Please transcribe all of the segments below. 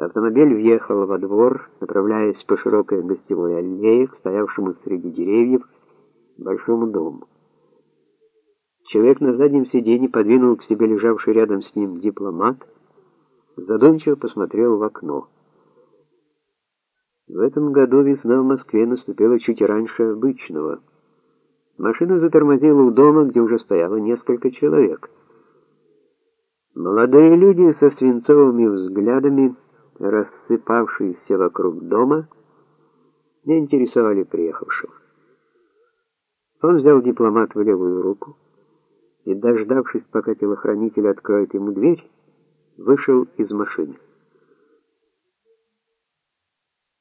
Автомобиль въехал во двор, направляясь по широкой гостевой аллее к стоявшему среди деревьев большому дому. Человек на заднем сиденье подвинул к себе лежавший рядом с ним дипломат, задумчиво посмотрел в окно. В этом году весна в Москве наступила чуть раньше обычного. Машина затормозила у дома, где уже стояло несколько человек. Молодые люди со свинцовыми взглядами, рассыпавшиеся вокруг дома, не интересовали приехавшего. Он взял дипломат в левую руку и, дождавшись, пока телохранитель откроет ему дверь, вышел из машины.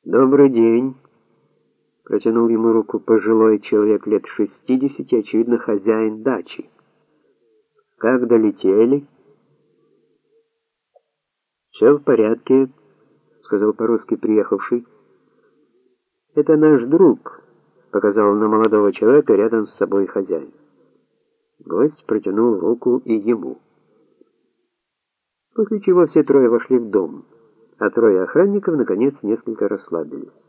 «Добрый день!» Протянул ему руку пожилой человек лет шестидесяти, очевидно, хозяин дачи. «Как долетели?» «Все в порядке», — сказал по-русски приехавший. «Это наш друг», — показал на молодого человека рядом с собой хозяин. Гость протянул руку и ему. После чего все трое вошли в дом а трое охранников, наконец, несколько расслабились.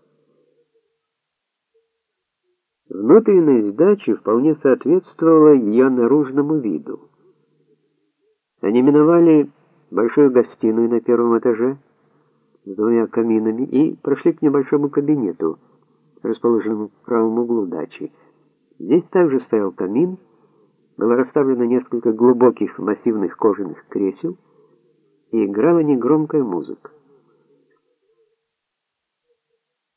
Внутренность дачи вполне соответствовала ее наружному виду. Они миновали большую гостиную на первом этаже с двумя каминами и прошли к небольшому кабинету, расположенному в правом углу дачи. Здесь также стоял камин, было расставлено несколько глубоких массивных кожаных кресел и играла негромкая музыка.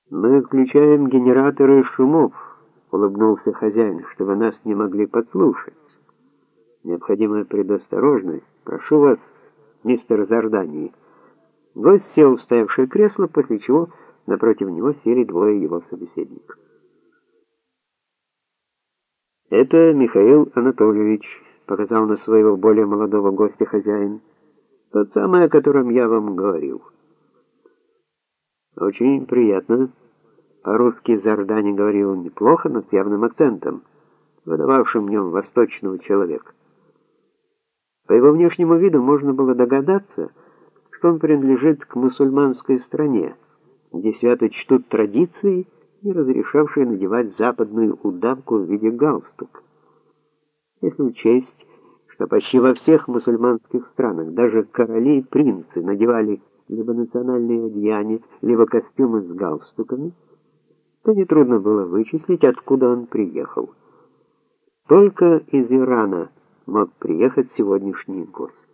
Мы включаем генераторы шумов, улыбнулся хозяин, чтобы нас не могли подслушать. Необходимая предосторожность. Прошу вас, мистер Зардани. Гость сел в стоявшее кресло, после чего напротив него сели двое его собеседников. Это Михаил Анатольевич, показал на своего более молодого гостя хозяин. Тот самый, о котором я вам говорил. Очень приятно. По-русски Зардани говорил неплохо, но с явным акцентом, выдававшим в нем восточного человека. По его внешнему виду можно было догадаться, он принадлежит к мусульманской стране, где свято чтут традиции, не разрешавшие надевать западную удавку в виде галстука. Если учесть, что почти во всех мусульманских странах даже короли и принцы надевали либо национальные одеяния, либо костюмы с галстуками, то нетрудно было вычислить, откуда он приехал. Только из Ирана мог приехать сегодняшний гость.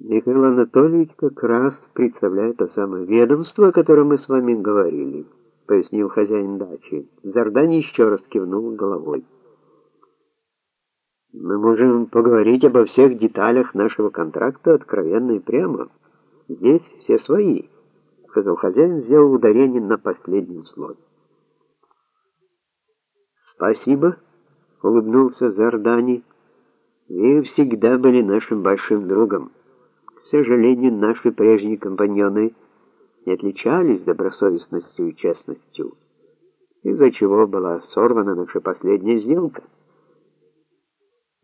Михаил Анатольевич как раз представляет то самое ведомство, о котором мы с вами говорили, пояснил хозяин дачи. Зардан еще раз кивнул головой. Мы можем поговорить обо всех деталях нашего контракта откровенно и прямо. Здесь все свои, сказал хозяин, сделал ударение на последнем слове. Спасибо, улыбнулся Зардани. Вы всегда были нашим большим другом. Сожалению, наши прежние компаньоны не отличались добросовестностью и честностью, из-за чего была сорвана наша последняя сделка.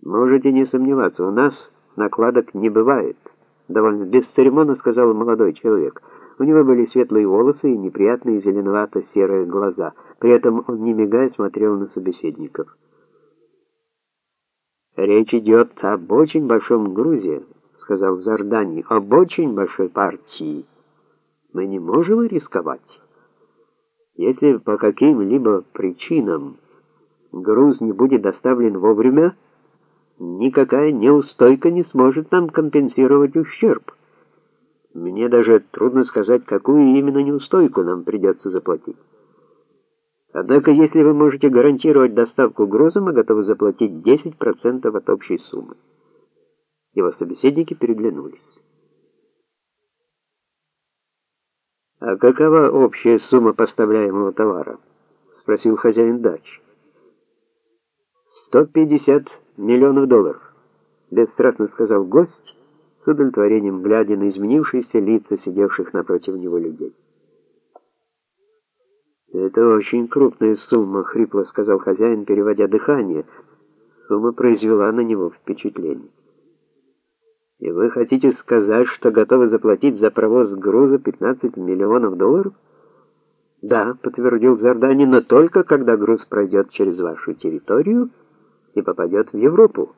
Можете не сомневаться, у нас накладок не бывает, довольно бесцеремонно сказал молодой человек. У него были светлые волосы и неприятные зеленовато-серые глаза. При этом он не мигая смотрел на собеседников. Речь идет об очень большом грузе, сказал Зардани, об очень большой партии. Мы не можем рисковать. Если по каким-либо причинам груз не будет доставлен вовремя, никакая неустойка не сможет нам компенсировать ущерб. Мне даже трудно сказать, какую именно неустойку нам придется заплатить. Однако, если вы можете гарантировать доставку груза, мы готовы заплатить 10% от общей суммы. Его собеседники переглянулись. А какова общая сумма поставляемого товара? спросил хозяин дачи. 150 миллионов долларов, бесстрастно сказал гость, с удовлетворением глядя на изменившиеся лица сидевших напротив него людей. «Это очень крупная сумма», — хрипло сказал хозяин, переводя дыхание. Сумма произвела на него впечатление. И вы хотите сказать, что готовы заплатить за провоз груза 15 миллионов долларов? Да, подтвердил Зардани, но только когда груз пройдет через вашу территорию и попадет в Европу.